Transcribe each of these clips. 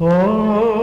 Oh.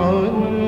Oh.